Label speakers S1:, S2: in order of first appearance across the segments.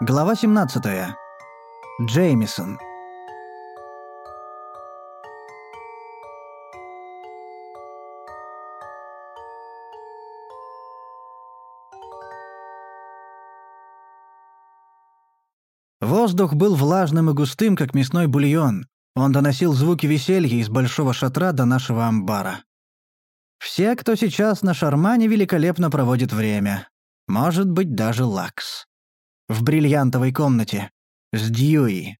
S1: Глава 17. Джеймисон. Воздух был влажным и густым, как мясной бульон. Он доносил звуки веселья из большого шатра до нашего амбара. Все, кто сейчас на шармане, великолепно проводит время. Может быть, даже Лакс. В бриллиантовой комнате. С Дьюи.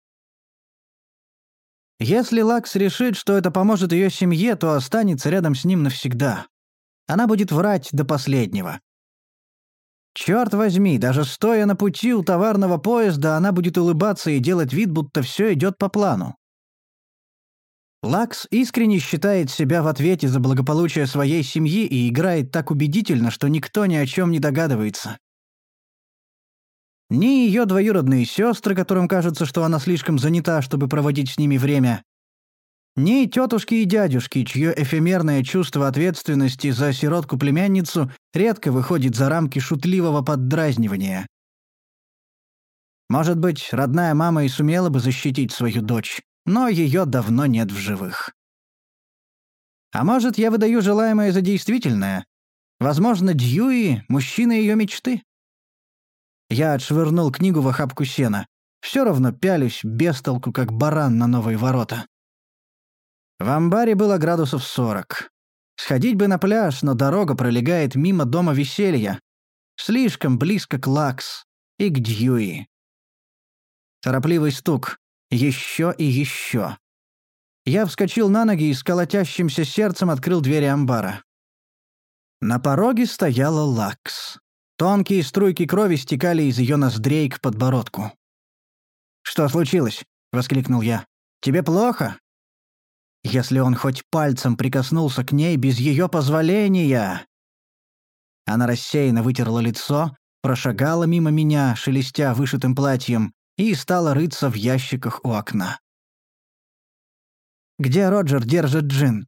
S1: Если Лакс решит, что это поможет ее семье, то останется рядом с ним навсегда. Она будет врать до последнего. Черт возьми, даже стоя на пути у товарного поезда, она будет улыбаться и делать вид, будто все идет по плану. Лакс искренне считает себя в ответе за благополучие своей семьи и играет так убедительно, что никто ни о чем не догадывается. Ни ее двоюродные сестры, которым кажется, что она слишком занята, чтобы проводить с ними время, ни тетушки и дядюшки, чье эфемерное чувство ответственности за сиротку-племянницу редко выходит за рамки шутливого поддразнивания. Может быть, родная мама и сумела бы защитить свою дочь, но ее давно нет в живых. А может, я выдаю желаемое за действительное? Возможно, Дьюи — мужчина ее мечты? Я отшвырнул книгу в охапку сена. Все равно пялюсь без толку, как баран на новые ворота. В амбаре было градусов сорок. Сходить бы на пляж, но дорога пролегает мимо дома веселья. Слишком близко к Лакс и к Дьюи. Торопливый стук. Еще и еще. Я вскочил на ноги и с колотящимся сердцем открыл двери амбара. На пороге стояла Лакс. Тонкие струйки крови стекали из ее ноздрей к подбородку. «Что случилось?» — воскликнул я. «Тебе плохо?» Если он хоть пальцем прикоснулся к ней без ее позволения... Она рассеянно вытерла лицо, прошагала мимо меня, шелестя вышитым платьем, и стала рыться в ящиках у окна. «Где Роджер держит джин?»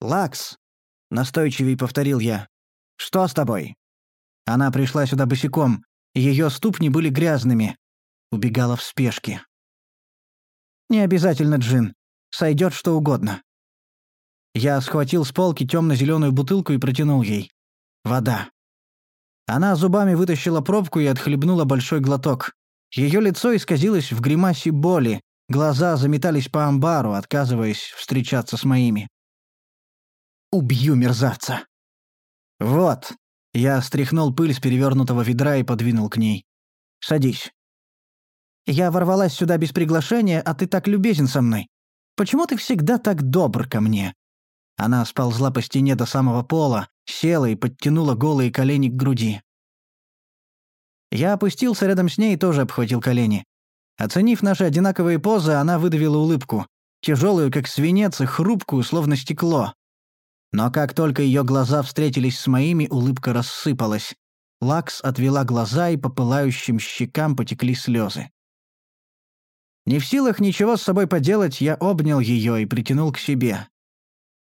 S1: «Лакс», — настойчивей повторил я. «Что с тобой?» Она пришла сюда босиком, ее ступни были грязными. Убегала в спешке. «Не обязательно джин. Сойдет что угодно». Я схватил с полки темно-зеленую бутылку и протянул ей. Вода. Она зубами вытащила пробку и отхлебнула большой глоток. Ее лицо исказилось в гримасе боли, глаза заметались по амбару, отказываясь встречаться с моими. «Убью мерзавца!» «Вот!» — я стряхнул пыль с перевернутого ведра и подвинул к ней. «Садись». «Я ворвалась сюда без приглашения, а ты так любезен со мной. Почему ты всегда так добр ко мне?» Она сползла по стене до самого пола, села и подтянула голые колени к груди. Я опустился рядом с ней и тоже обхватил колени. Оценив наши одинаковые позы, она выдавила улыбку. Тяжелую, как свинец, и хрупкую, словно стекло. Но как только ее глаза встретились с моими, улыбка рассыпалась. Лакс отвела глаза, и по пылающим щекам потекли слезы. Не в силах ничего с собой поделать, я обнял ее и притянул к себе.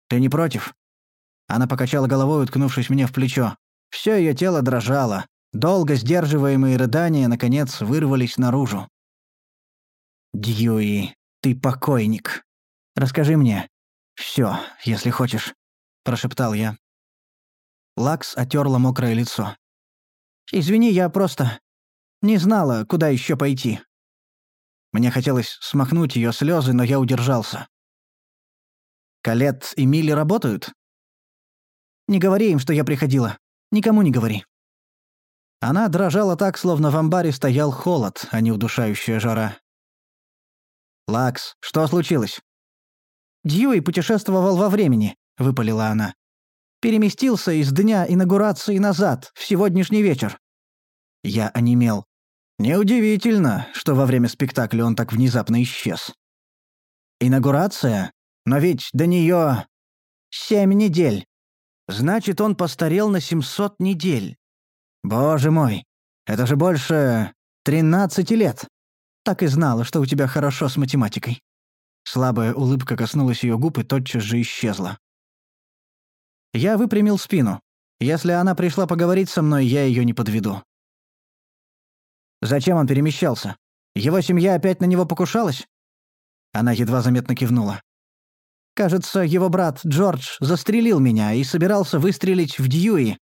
S1: «Ты не против?» Она покачала головой, уткнувшись мне в плечо. Все ее тело дрожало. Долго сдерживаемые рыдания, наконец, вырвались наружу. «Дьюи, ты покойник. Расскажи мне. все, если хочешь», — прошептал я. Лакс отерла мокрое лицо. «Извини, я просто... не знала, куда еще пойти». Мне хотелось смахнуть ее слезы, но я удержался. «Калет и Милли работают?» «Не говори им, что я приходила. Никому не говори». Она дрожала так, словно в амбаре стоял холод, а не удушающая жара. «Лакс, что случилось?» «Дьюи путешествовал во времени», — выпалила она. «Переместился из дня инаугурации назад, в сегодняшний вечер». Я онемел. Неудивительно, что во время спектакля он так внезапно исчез. «Инаугурация? Но ведь до нее семь недель. Значит, он постарел на семьсот недель. «Боже мой, это же больше тринадцати лет!» Так и знала, что у тебя хорошо с математикой. Слабая улыбка коснулась ее губ и тотчас же исчезла. Я выпрямил спину. Если она пришла поговорить со мной, я ее не подведу. Зачем он перемещался? Его семья опять на него покушалась?» Она едва заметно кивнула. «Кажется, его брат Джордж застрелил меня и собирался выстрелить в Дьюи.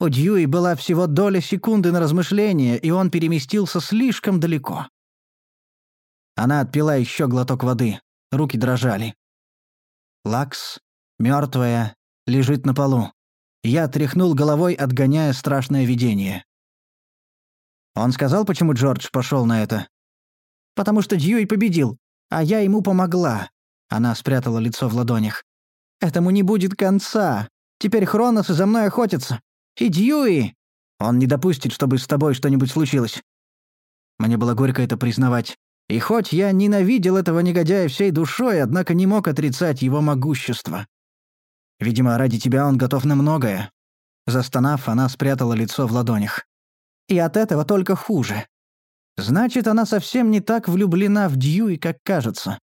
S1: У Дьюи была всего доля секунды на размышление, и он переместился слишком далеко». Она отпила еще глоток воды. Руки дрожали. Лакс, мертвая, лежит на полу. Я тряхнул головой, отгоняя страшное видение. Он сказал, почему Джордж пошел на это? «Потому что Дьюи победил, а я ему помогла». Она спрятала лицо в ладонях. «Этому не будет конца. Теперь Хронос за мной охотится. И Дьюи! Он не допустит, чтобы с тобой что-нибудь случилось». Мне было горько это признавать. И хоть я ненавидел этого негодяя всей душой, однако не мог отрицать его могущество. Видимо, ради тебя он готов на многое. Застонав, она спрятала лицо в ладонях. И от этого только хуже. Значит, она совсем не так влюблена в Дьюи, как кажется.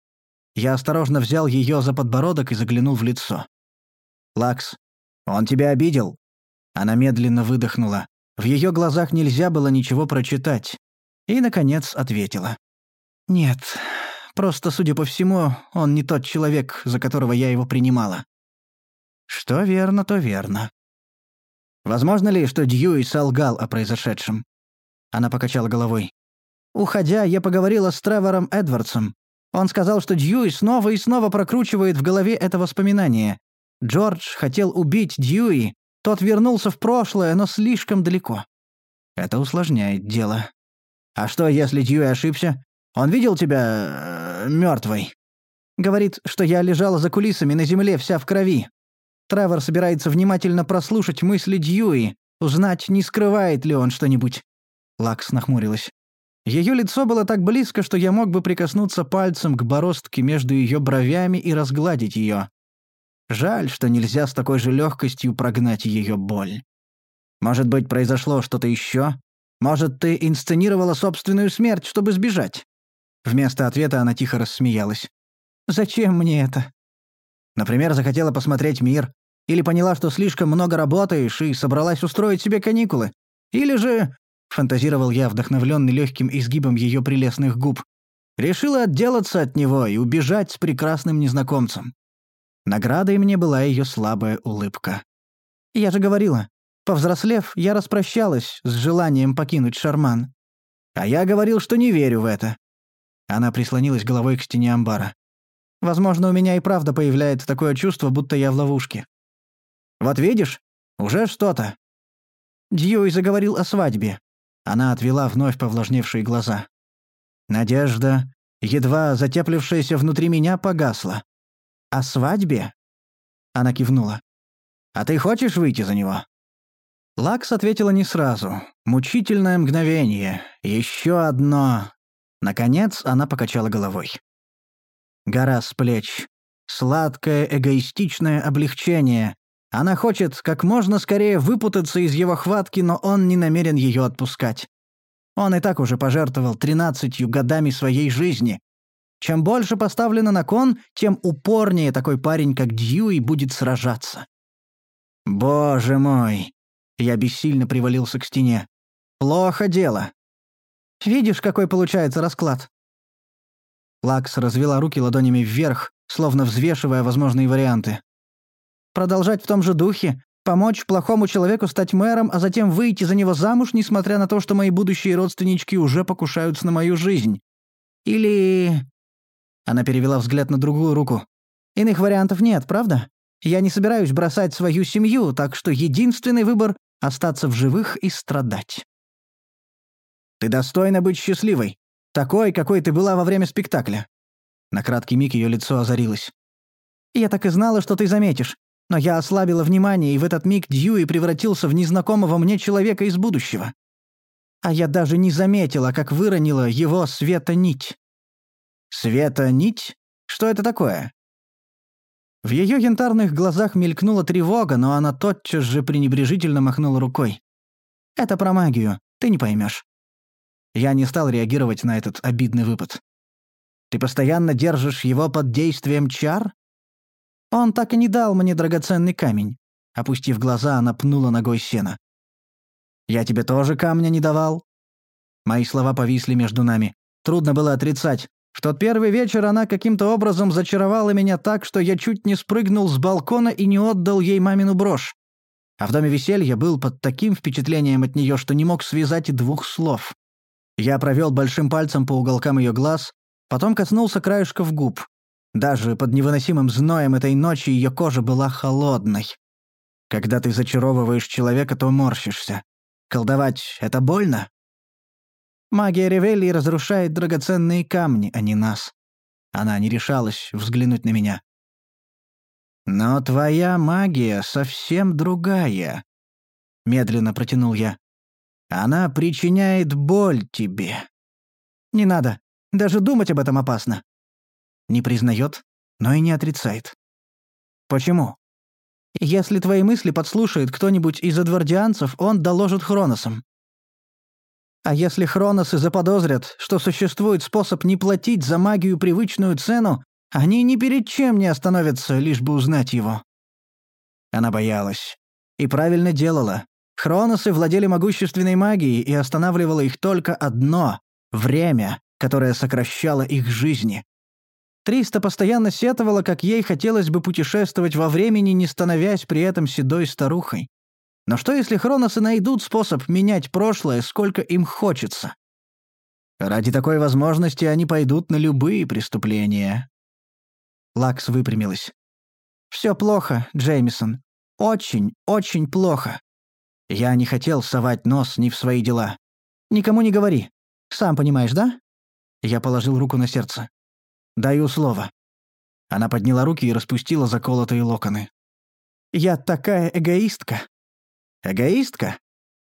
S1: Я осторожно взял ее за подбородок и заглянул в лицо. «Лакс, он тебя обидел?» Она медленно выдохнула. В ее глазах нельзя было ничего прочитать. И, наконец, ответила. «Нет, просто, судя по всему, он не тот человек, за которого я его принимала». «Что верно, то верно. Возможно ли, что Дьюи солгал о произошедшем?» Она покачала головой. «Уходя, я поговорила с Тревором Эдвардсом. Он сказал, что Дьюи снова и снова прокручивает в голове это воспоминание. Джордж хотел убить Дьюи, тот вернулся в прошлое, но слишком далеко. Это усложняет дело. А что, если Дьюи ошибся? Он видел тебя... Э, мертвой. Говорит, что я лежала за кулисами на земле вся в крови. Тревор собирается внимательно прослушать мысли Дьюи, узнать, не скрывает ли он что-нибудь. Лакс нахмурилась. Ее лицо было так близко, что я мог бы прикоснуться пальцем к бороздке между ее бровями и разгладить ее. Жаль, что нельзя с такой же легкостью прогнать ее боль. Может быть, произошло что-то еще? Может, ты инсценировала собственную смерть, чтобы сбежать? Вместо ответа она тихо рассмеялась. «Зачем мне это?» Например, захотела посмотреть мир. Или поняла, что слишком много работаешь и собралась устроить себе каникулы. Или же, фантазировал я, вдохновленный легким изгибом ее прелестных губ, решила отделаться от него и убежать с прекрасным незнакомцем. Наградой мне была ее слабая улыбка. «Я же говорила, повзрослев, я распрощалась с желанием покинуть Шарман. А я говорил, что не верю в это. Она прислонилась головой к стене амбара. «Возможно, у меня и правда появляется такое чувство, будто я в ловушке. Вот видишь, уже что-то». Дьюи заговорил о свадьбе. Она отвела вновь повлажневшие глаза. Надежда, едва затеплившаяся внутри меня, погасла. «О свадьбе?» Она кивнула. «А ты хочешь выйти за него?» Лакс ответила не сразу. Мучительное мгновение. Еще одно. Наконец она покачала головой. Гора с плеч. Сладкое эгоистичное облегчение. Она хочет как можно скорее выпутаться из его хватки, но он не намерен ее отпускать. Он и так уже пожертвовал тринадцатью годами своей жизни. Чем больше поставлено на кон, тем упорнее такой парень, как Дьюи, будет сражаться. «Боже мой!» Я бессильно привалился к стене. «Плохо дело. Видишь, какой получается расклад?» Лакс развела руки ладонями вверх, словно взвешивая возможные варианты. «Продолжать в том же духе, помочь плохому человеку стать мэром, а затем выйти за него замуж, несмотря на то, что мои будущие родственнички уже покушаются на мою жизнь. Или...» Она перевела взгляд на другую руку. «Иных вариантов нет, правда? Я не собираюсь бросать свою семью, так что единственный выбор — остаться в живых и страдать». Ты достойна быть счастливой. Такой, какой ты была во время спектакля». На краткий миг ее лицо озарилось. «Я так и знала, что ты заметишь. Но я ослабила внимание, и в этот миг Дьюи превратился в незнакомого мне человека из будущего. А я даже не заметила, как выронила его света-нить». «Света-нить? Что это такое?» В ее янтарных глазах мелькнула тревога, но она тотчас же пренебрежительно махнула рукой. «Это про магию, ты не поймешь. Я не стал реагировать на этот обидный выпад. «Ты постоянно держишь его под действием чар?» «Он так и не дал мне драгоценный камень». Опустив глаза, она пнула ногой сена. «Я тебе тоже камня не давал?» Мои слова повисли между нами. Трудно было отрицать. В тот первый вечер она каким-то образом зачаровала меня так, что я чуть не спрыгнул с балкона и не отдал ей мамину брошь. А в доме веселья был под таким впечатлением от нее, что не мог связать двух слов. Я провел большим пальцем по уголкам ее глаз, потом коснулся краешков губ. Даже под невыносимым зноем этой ночи ее кожа была холодной. Когда ты зачаровываешь человека, то морщишься. Колдовать — это больно? Магия Ревелли разрушает драгоценные камни, а не нас. Она не решалась взглянуть на меня. «Но твоя магия совсем другая», — медленно протянул я. «Она причиняет боль тебе». «Не надо. Даже думать об этом опасно». Не признает, но и не отрицает. «Почему?» «Если твои мысли подслушает кто-нибудь из адвардианцев, он доложит Хроносам. А если Хроносы заподозрят, что существует способ не платить за магию привычную цену, они ни перед чем не остановятся, лишь бы узнать его. Она боялась. И правильно делала. Хроносы владели могущественной магией, и останавливало их только одно — время, которое сокращало их жизни. Триста постоянно сетовала, как ей хотелось бы путешествовать во времени, не становясь при этом седой старухой. Но что если Хроносы найдут способ менять прошлое, сколько им хочется? Ради такой возможности они пойдут на любые преступления. Лакс выпрямилась. «Все плохо, Джеймисон. Очень, очень плохо. Я не хотел совать нос ни в свои дела. Никому не говори. Сам понимаешь, да?» Я положил руку на сердце. «Даю слово». Она подняла руки и распустила заколотые локоны. «Я такая эгоистка. Эгоистка?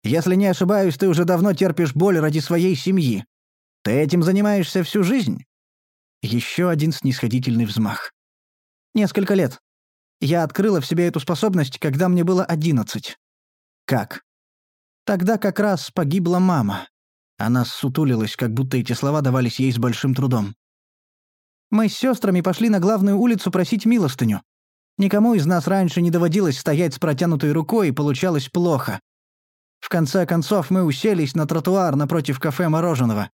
S1: Если не ошибаюсь, ты уже давно терпишь боль ради своей семьи. Ты этим занимаешься всю жизнь?» Еще один снисходительный взмах. «Несколько лет. Я открыла в себе эту способность, когда мне было одиннадцать». «Как?» «Тогда как раз погибла мама». Она сутулилась, как будто эти слова давались ей с большим трудом. «Мы с сестрами пошли на главную улицу просить милостыню. Никому из нас раньше не доводилось стоять с протянутой рукой, и получалось плохо. В конце концов мы уселись на тротуар напротив кафе мороженого.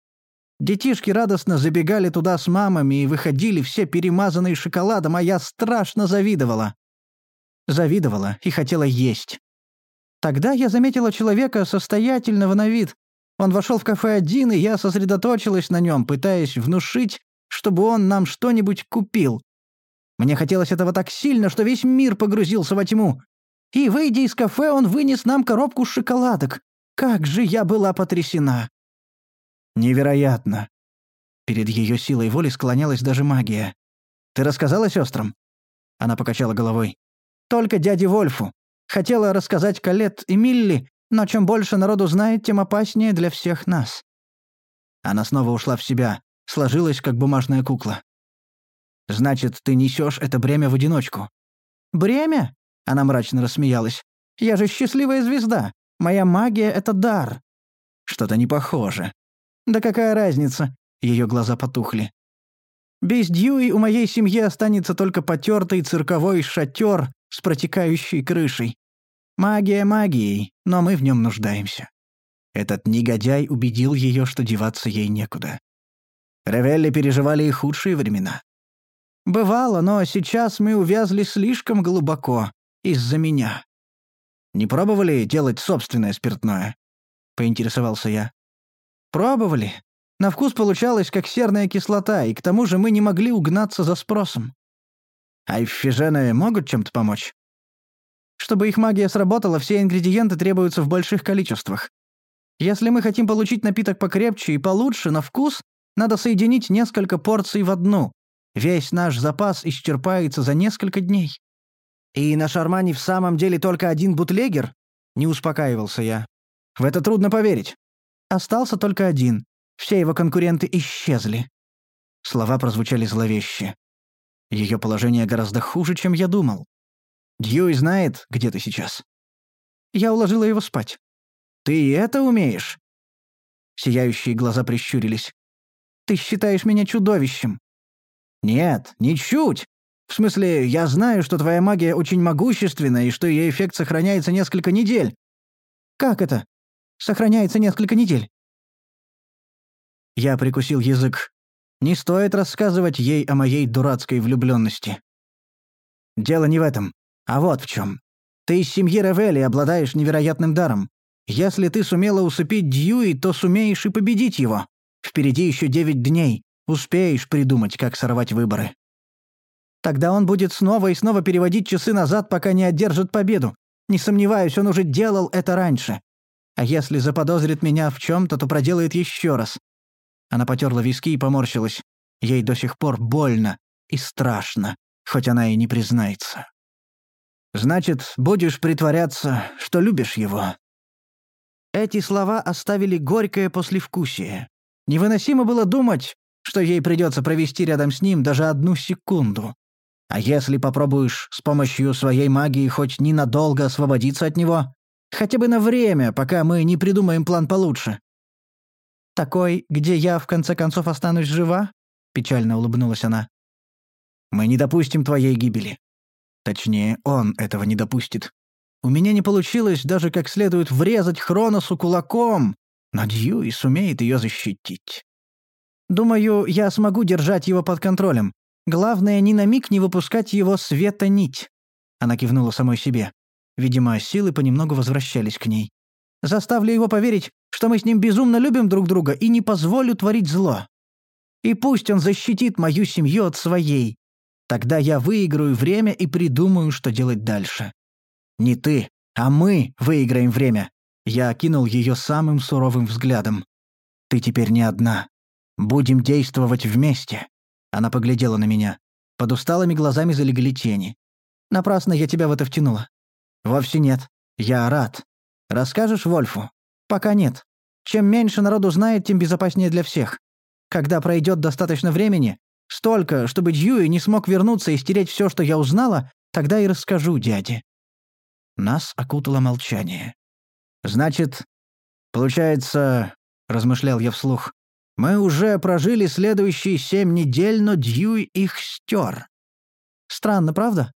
S1: Детишки радостно забегали туда с мамами и выходили все перемазанные шоколадом, а я страшно завидовала. Завидовала и хотела есть. Тогда я заметила человека состоятельного на вид. Он вошел в кафе один, и я сосредоточилась на нем, пытаясь внушить, чтобы он нам что-нибудь купил. Мне хотелось этого так сильно, что весь мир погрузился во тьму. И, выйдя из кафе, он вынес нам коробку шоколадок. Как же я была потрясена!» «Невероятно!» Перед ее силой воли склонялась даже магия. «Ты рассказала сестрам?» Она покачала головой. «Только дяде Вольфу. Хотела рассказать Калет и Милли, но чем больше народу знает, тем опаснее для всех нас». Она снова ушла в себя, сложилась, как бумажная кукла. Значит, ты несешь это бремя в одиночку». «Бремя?» — она мрачно рассмеялась. «Я же счастливая звезда. Моя магия — это дар». «Что-то не похоже». «Да какая разница?» — ее глаза потухли. «Без Дьюи у моей семьи останется только потертый цирковой шатер с протекающей крышей. Магия магией, но мы в нем нуждаемся». Этот негодяй убедил ее, что деваться ей некуда. Ревелли переживали и худшие времена. «Бывало, но сейчас мы увязли слишком глубоко. Из-за меня». «Не пробовали делать собственное спиртное?» — поинтересовался я. «Пробовали. На вкус получалось, как серная кислота, и к тому же мы не могли угнаться за спросом». «А эффижены могут чем-то помочь?» Чтобы их магия сработала, все ингредиенты требуются в больших количествах. Если мы хотим получить напиток покрепче и получше на вкус, надо соединить несколько порций в одну. Весь наш запас исчерпается за несколько дней. И на Шармане в самом деле только один бутлегер? Не успокаивался я. В это трудно поверить. Остался только один. Все его конкуренты исчезли. Слова прозвучали зловеще. Ее положение гораздо хуже, чем я думал. Дьюи знает, где ты сейчас. Я уложила его спать. Ты это умеешь? Сияющие глаза прищурились. Ты считаешь меня чудовищем. «Нет, ничуть. В смысле, я знаю, что твоя магия очень могущественна и что ее эффект сохраняется несколько недель». «Как это? Сохраняется несколько недель?» Я прикусил язык. Не стоит рассказывать ей о моей дурацкой влюбленности. Дело не в этом, а вот в чем. Ты из семьи Ревели обладаешь невероятным даром. Если ты сумела усыпить Дьюи, то сумеешь и победить его. Впереди еще девять дней. Успеешь придумать, как сорвать выборы. Тогда он будет снова и снова переводить часы назад, пока не одержит победу. Не сомневаюсь, он уже делал это раньше. А если заподозрит меня в чем-то, то проделает еще раз. Она потерла виски и поморщилась. Ей до сих пор больно и страшно, хоть она и не признается. «Значит, будешь притворяться, что любишь его». Эти слова оставили горькое послевкусие. Невыносимо было думать, что ей придется провести рядом с ним даже одну секунду. А если попробуешь с помощью своей магии хоть ненадолго освободиться от него, хотя бы на время, пока мы не придумаем план получше, «Такой, где я, в конце концов, останусь жива?» — печально улыбнулась она. «Мы не допустим твоей гибели. Точнее, он этого не допустит. У меня не получилось даже как следует врезать Хроносу кулаком, но Дьюи сумеет ее защитить. Думаю, я смогу держать его под контролем. Главное, ни на миг не выпускать его света нить». Она кивнула самой себе. Видимо, силы понемногу возвращались к ней. Заставлю его поверить, что мы с ним безумно любим друг друга и не позволю творить зло. И пусть он защитит мою семью от своей. Тогда я выиграю время и придумаю, что делать дальше. Не ты, а мы выиграем время. Я окинул ее самым суровым взглядом. Ты теперь не одна. Будем действовать вместе. Она поглядела на меня. Под усталыми глазами залегли тени. Напрасно я тебя в это втянула. Вовсе нет. Я рад. Расскажешь Вольфу? Пока нет. Чем меньше народу знает, тем безопаснее для всех. Когда пройдет достаточно времени, столько, чтобы Дьюи не смог вернуться и стереть все, что я узнала, тогда и расскажу дяде». Нас окутало молчание. «Значит, получается, — размышлял я вслух, — мы уже прожили следующие семь недель, но Дьюи их стер. Странно, правда?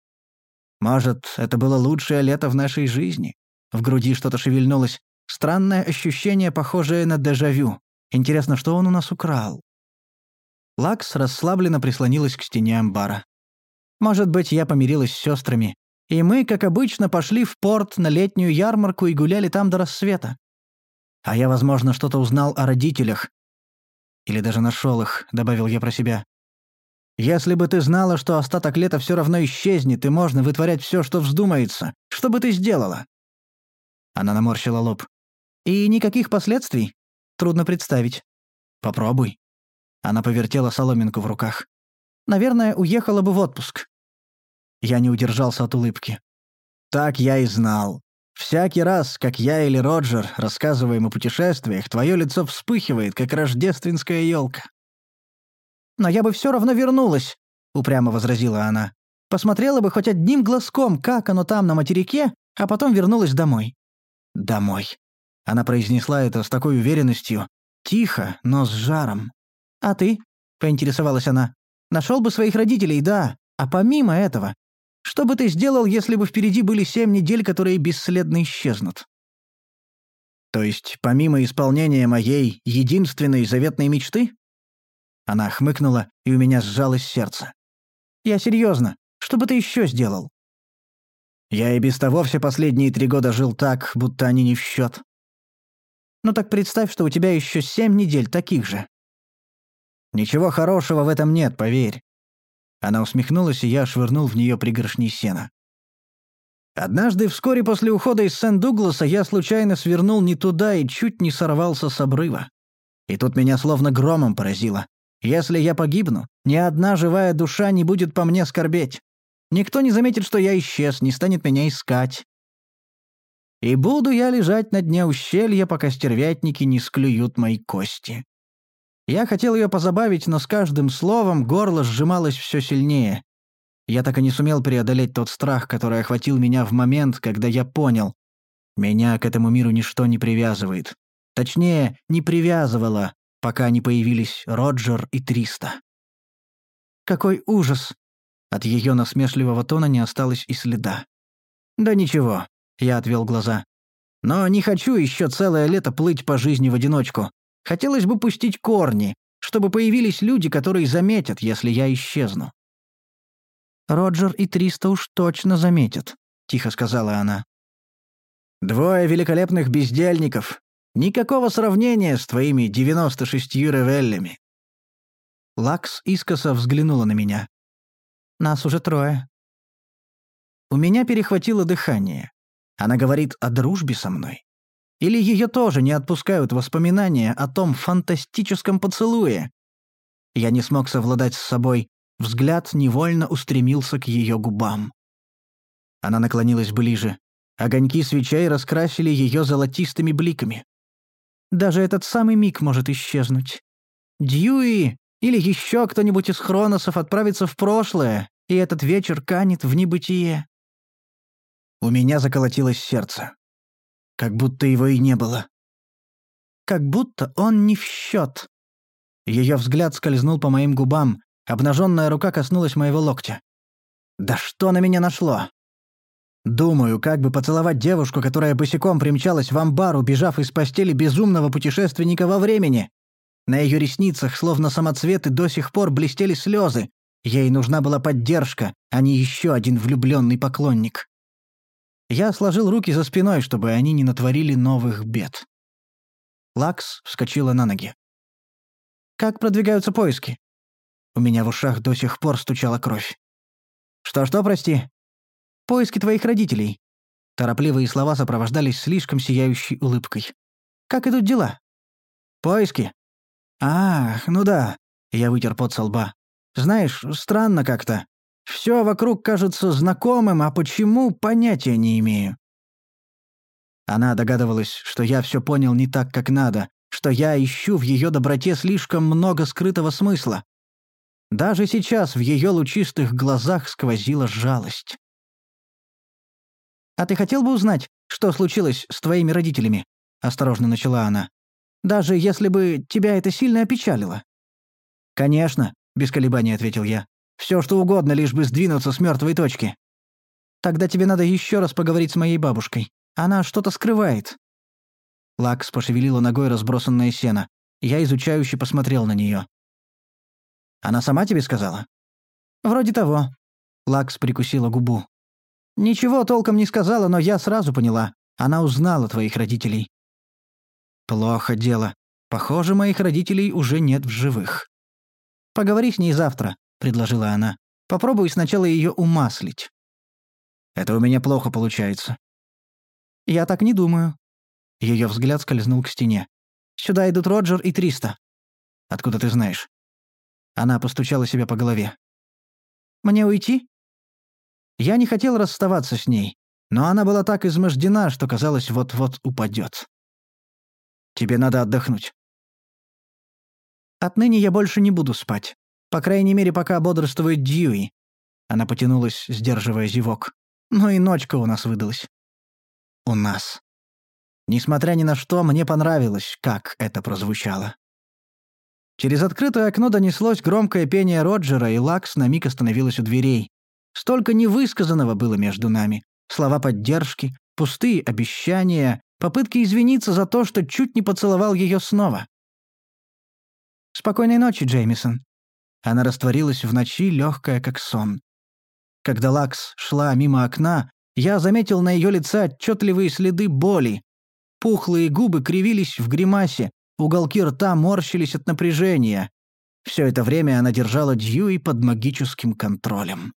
S1: Может, это было лучшее лето в нашей жизни? В груди что-то шевельнулось. Странное ощущение, похожее на дежавю. Интересно, что он у нас украл? Лакс расслабленно прислонилась к стене амбара. Может быть, я помирилась с сестрами, и мы, как обычно, пошли в порт на летнюю ярмарку и гуляли там до рассвета. А я, возможно, что-то узнал о родителях. Или даже нашел их, добавил я про себя. Если бы ты знала, что остаток лета все равно исчезнет, и можно вытворять все, что вздумается, что бы ты сделала? Она наморщила лоб. «И никаких последствий? Трудно представить. Попробуй». Она повертела соломинку в руках. «Наверное, уехала бы в отпуск». Я не удержался от улыбки. «Так я и знал. Всякий раз, как я или Роджер рассказываем о путешествиях, твое лицо вспыхивает, как рождественская елка. «Но я бы все равно вернулась», — упрямо возразила она. «Посмотрела бы хоть одним глазком, как оно там на материке, а потом вернулась домой. «Домой». Она произнесла это с такой уверенностью, тихо, но с жаром. «А ты?» — поинтересовалась она. «Нашел бы своих родителей, да. А помимо этого, что бы ты сделал, если бы впереди были семь недель, которые бесследно исчезнут?» «То есть, помимо исполнения моей единственной заветной мечты?» Она хмыкнула, и у меня сжалось сердце. «Я серьезно. Что бы ты еще сделал?» Я и без того все последние три года жил так, будто они не в счет. Ну так представь, что у тебя еще семь недель таких же. Ничего хорошего в этом нет, поверь. Она усмехнулась, и я швырнул в нее пригоршни сена. Однажды, вскоре после ухода из Сент-Дугласа, я случайно свернул не туда и чуть не сорвался с обрыва. И тут меня словно громом поразило. Если я погибну, ни одна живая душа не будет по мне скорбеть. Никто не заметит, что я исчез, не станет меня искать. И буду я лежать на дне ущелья, пока стервятники не склюют мои кости. Я хотел ее позабавить, но с каждым словом горло сжималось все сильнее. Я так и не сумел преодолеть тот страх, который охватил меня в момент, когда я понял. Меня к этому миру ничто не привязывает. Точнее, не привязывало, пока не появились Роджер и Триста. «Какой ужас!» От ее насмешливого тона не осталось и следа. «Да ничего», — я отвел глаза. «Но не хочу еще целое лето плыть по жизни в одиночку. Хотелось бы пустить корни, чтобы появились люди, которые заметят, если я исчезну». «Роджер и Триста уж точно заметят», — тихо сказала она. «Двое великолепных бездельников. Никакого сравнения с твоими девяносто шестью ревеллями». Лакс искоса взглянула на меня. «Нас уже трое». У меня перехватило дыхание. Она говорит о дружбе со мной. Или ее тоже не отпускают воспоминания о том фантастическом поцелуе? Я не смог совладать с собой, взгляд невольно устремился к ее губам. Она наклонилась ближе. Огоньки свечей раскрасили ее золотистыми бликами. Даже этот самый миг может исчезнуть. Дьюи или еще кто-нибудь из хроносов отправится в прошлое, и этот вечер канет в небытие. У меня заколотилось сердце. Как будто его и не было. Как будто он не в счет. Ее взгляд скользнул по моим губам, обнаженная рука коснулась моего локтя. «Да что на меня нашло?» Думаю, как бы поцеловать девушку, которая босиком примчалась в амбар, убежав из постели безумного путешественника во времени. На ее ресницах, словно самоцветы, до сих пор блестели слезы. Ей нужна была поддержка, а не еще один влюбленный поклонник. Я сложил руки за спиной, чтобы они не натворили новых бед. Лакс вскочила на ноги. «Как продвигаются поиски?» У меня в ушах до сих пор стучала кровь. «Что-что, прости?» «Поиски твоих родителей». Торопливые слова сопровождались слишком сияющей улыбкой. «Как идут дела?» «Поиски?» «Ах, ну да», — я вытер пот со лба. «Знаешь, странно как-то. Все вокруг кажется знакомым, а почему, понятия не имею. Она догадывалась, что я все понял не так, как надо, что я ищу в ее доброте слишком много скрытого смысла. Даже сейчас в ее лучистых глазах сквозила жалость. «А ты хотел бы узнать, что случилось с твоими родителями?» — осторожно начала она. «Даже если бы тебя это сильно опечалило». «Конечно», — без колебаний ответил я. Все что угодно, лишь бы сдвинуться с мертвой точки. Тогда тебе надо еще раз поговорить с моей бабушкой. Она что-то скрывает». Лакс пошевелила ногой разбросанное сено. Я изучающе посмотрел на нее. «Она сама тебе сказала?» «Вроде того». Лакс прикусила губу. «Ничего толком не сказала, но я сразу поняла. Она узнала твоих родителей». «Плохо дело. Похоже, моих родителей уже нет в живых. Поговори с ней завтра. — предложила она. «Попробуй сначала ее умаслить». «Это у меня плохо получается». «Я так не думаю». Ее взгляд скользнул к стене. «Сюда идут Роджер и Триста». «Откуда ты знаешь?» Она постучала себя по голове. «Мне уйти?» Я не хотел расставаться с ней, но она была так измождена, что казалось, вот-вот упадет. «Тебе надо отдохнуть». «Отныне я больше не буду спать. По крайней мере, пока бодрствует Дьюи. Она потянулась, сдерживая зевок. Ну и ночка у нас выдалась. У нас. Несмотря ни на что, мне понравилось, как это прозвучало. Через открытое окно донеслось громкое пение Роджера, и Лакс на миг остановилась у дверей. Столько невысказанного было между нами. Слова поддержки, пустые обещания, попытки извиниться за то, что чуть не поцеловал ее снова. «Спокойной ночи, Джеймисон», она растворилась в ночи, легкая как сон. Когда Лакс шла мимо окна, я заметил на ее лице отчетливые следы боли. Пухлые губы кривились в гримасе, уголки рта морщились от напряжения. Все это время она держала Дьюи под магическим контролем.